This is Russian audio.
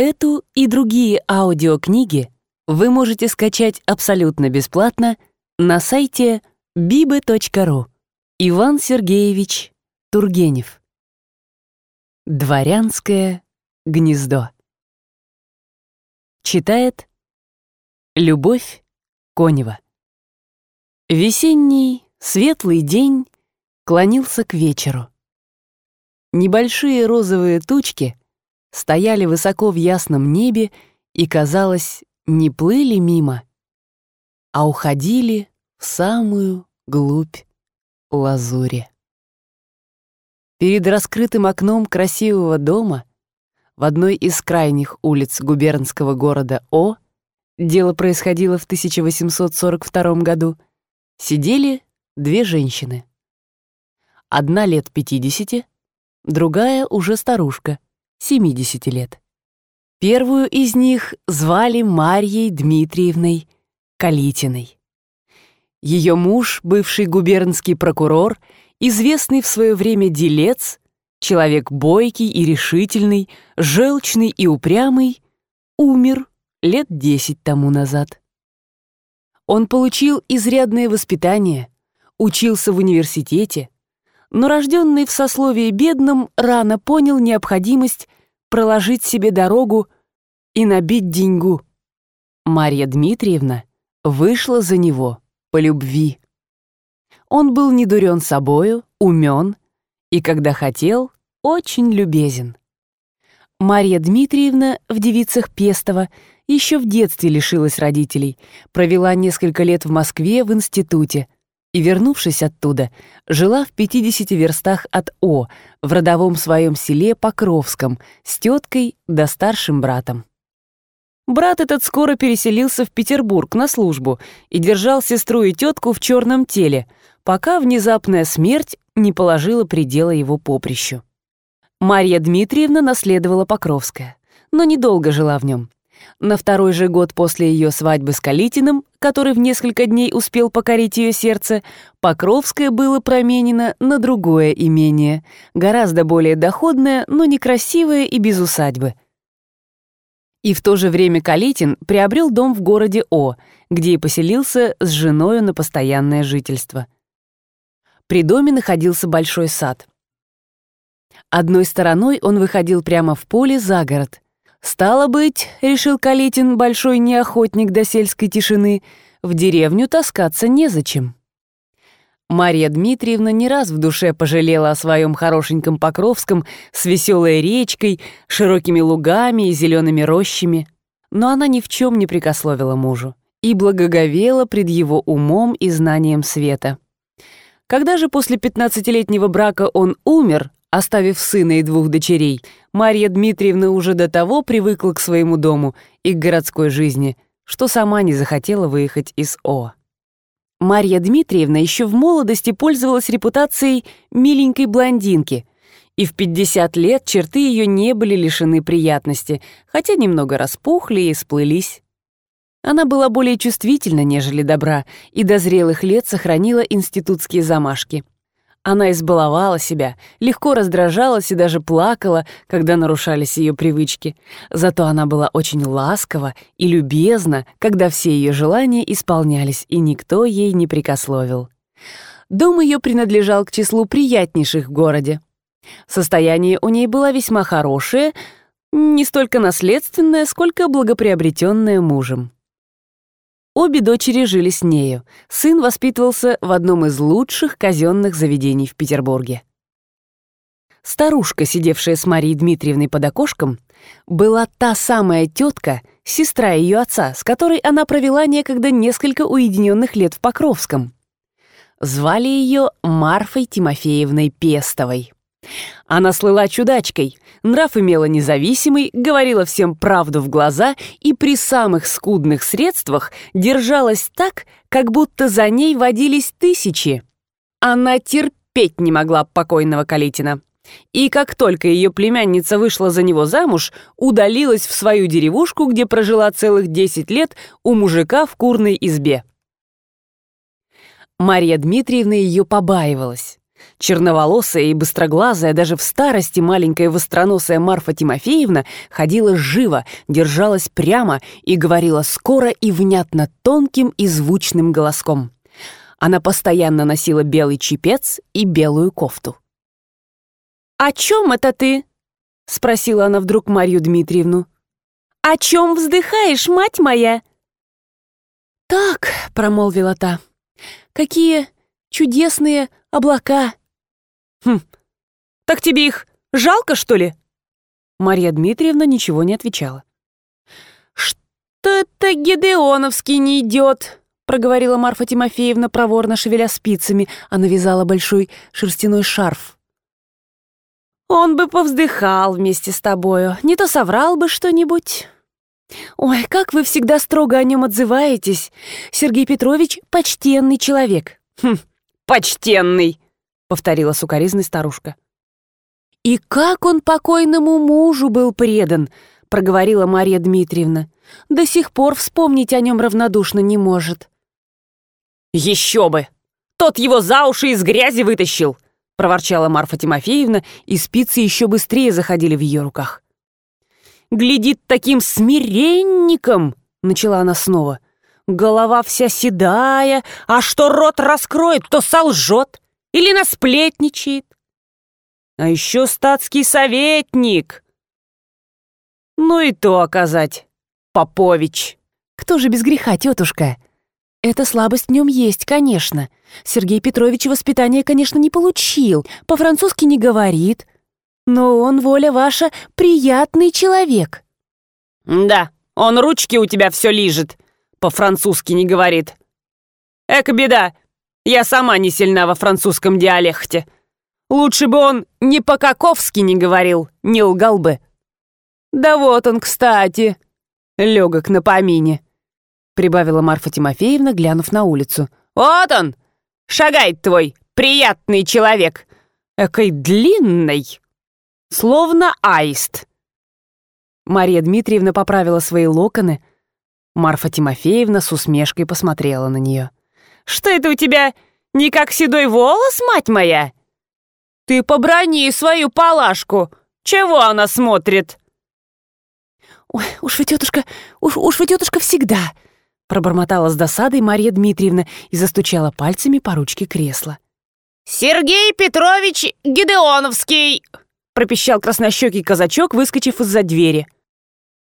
Эту и другие аудиокниги вы можете скачать абсолютно бесплатно на сайте bibe.ru. Иван Сергеевич Тургенев. Дворянское гнездо. Читает Любовь Конева. Весенний светлый день клонился к вечеру. Небольшие розовые тучки стояли высоко в ясном небе и, казалось, не плыли мимо, а уходили в самую глубь лазури. Перед раскрытым окном красивого дома в одной из крайних улиц губернского города О, дело происходило в 1842 году, сидели две женщины. Одна лет 50, другая уже старушка, 70 лет. Первую из них звали Марьей Дмитриевной Калитиной. Ее муж, бывший губернский прокурор, известный в свое время делец, человек бойкий и решительный, желчный и упрямый, умер лет десять тому назад. Он получил изрядное воспитание, учился в университете, но рожденный в сословии бедном рано понял необходимость проложить себе дорогу и набить деньгу. Марья Дмитриевна вышла за него по любви. Он был недурен собою, умен и, когда хотел, очень любезен. Марья Дмитриевна в девицах Пестова еще в детстве лишилась родителей, провела несколько лет в Москве в институте — и, вернувшись оттуда, жила в 50 верстах от О, в родовом своем селе Покровском, с теткой да старшим братом. Брат этот скоро переселился в Петербург на службу и держал сестру и тетку в черном теле, пока внезапная смерть не положила предела его поприщу. Марья Дмитриевна наследовала Покровское, но недолго жила в нем. На второй же год после ее свадьбы с Калитиным, который в несколько дней успел покорить ее сердце, Покровское было променено на другое имение, гораздо более доходное, но некрасивое и без усадьбы. И в то же время Калитин приобрел дом в городе О, где и поселился с женою на постоянное жительство. При доме находился большой сад. Одной стороной он выходил прямо в поле за город — Стало быть, решил Калитин, большой неохотник до сельской тишины, в деревню таскаться незачем. Марья Дмитриевна не раз в душе пожалела о своем хорошеньком Покровском с веселой речкой, широкими лугами и зелеными рощами. Но она ни в чем не прикословила мужу и благоговела пред его умом и знанием света. Когда же после пятнадцатилетнего брака он умер, Оставив сына и двух дочерей, Марья Дмитриевна уже до того привыкла к своему дому и к городской жизни, что сама не захотела выехать из О. Марья Дмитриевна еще в молодости пользовалась репутацией миленькой блондинки, и в 50 лет черты ее не были лишены приятности, хотя немного распухли и сплылись. Она была более чувствительна, нежели добра, и до зрелых лет сохранила институтские замашки — она избаловала себя, легко раздражалась и даже плакала, когда нарушались ее привычки. Зато она была очень ласкова и любезна, когда все ее желания исполнялись, и никто ей не прикословил. Дом ее принадлежал к числу приятнейших в городе. Состояние у ней было весьма хорошее, не столько наследственное, сколько благоприобретенное мужем. Обе дочери жили с нею. Сын воспитывался в одном из лучших казенных заведений в Петербурге. Старушка, сидевшая с Марией Дмитриевной под окошком, была та самая тетка, сестра ее отца, с которой она провела некогда несколько уединенных лет в Покровском. Звали ее Марфой Тимофеевной Пестовой. Она слыла чудачкой, нрав имела независимый, говорила всем правду в глаза и при самых скудных средствах держалась так, как будто за ней водились тысячи. Она терпеть не могла покойного Калитина. И как только ее племянница вышла за него замуж, удалилась в свою деревушку, где прожила целых 10 лет у мужика в курной избе. Марья Дмитриевна ее побаивалась. Черноволосая и быстроглазая, даже в старости маленькая востроносая Марфа Тимофеевна ходила живо, держалась прямо и говорила скоро и внятно тонким и звучным голоском. Она постоянно носила белый чепец и белую кофту. «О чем это ты?» — спросила она вдруг Марью Дмитриевну. «О чем вздыхаешь, мать моя?» «Так», — промолвила та, — «какие чудесные облака!» «Хм, так тебе их жалко, что ли?» Марья Дмитриевна ничего не отвечала. «Что-то Гедеоновский не идет», — проговорила Марфа Тимофеевна, проворно шевеля спицами. Она вязала большой шерстяной шарф. «Он бы повздыхал вместе с тобою, не то соврал бы что-нибудь». «Ой, как вы всегда строго о нем отзываетесь. Сергей Петрович — почтенный человек». «Хм, почтенный», — повторила сукоризной старушка. «И как он покойному мужу был предан», — проговорила Марья Дмитриевна. «До сих пор вспомнить о нем равнодушно не может». «Еще бы! Тот его за уши из грязи вытащил!» — проворчала Марфа Тимофеевна, и спицы еще быстрее заходили в ее руках глядит таким смиренником!» — начала она снова. «Голова вся седая, а что рот раскроет, то солжет или насплетничает. А еще статский советник. Ну и то оказать, Попович». «Кто же без греха, тетушка?» «Эта слабость в нем есть, конечно. Сергей Петрович воспитания, конечно, не получил, по-французски не говорит, но он, воля ваша, приятный человек». «Да, он ручки у тебя все лижет, по-французски не говорит. Эка беда, я сама не сильна во французском диалекте. Лучше бы он не по-каковски не говорил, не лгал бы». «Да вот он, кстати, легок на помине», — прибавила Марфа Тимофеевна, глянув на улицу. «Вот он, шагает твой приятный человек, экой длинный» словно аист. Мария Дмитриевна поправила свои локоны. Марфа Тимофеевна с усмешкой посмотрела на нее. «Что это у тебя, не как седой волос, мать моя? Ты поброни свою палашку. Чего она смотрит?» «Ой, уж вы, тетушка, уж, уж вы, тетушка, всегда!» Пробормотала с досадой Марья Дмитриевна и застучала пальцами по ручке кресла. «Сергей Петрович Гидеоновский!» пропищал краснощекий казачок, выскочив из-за двери.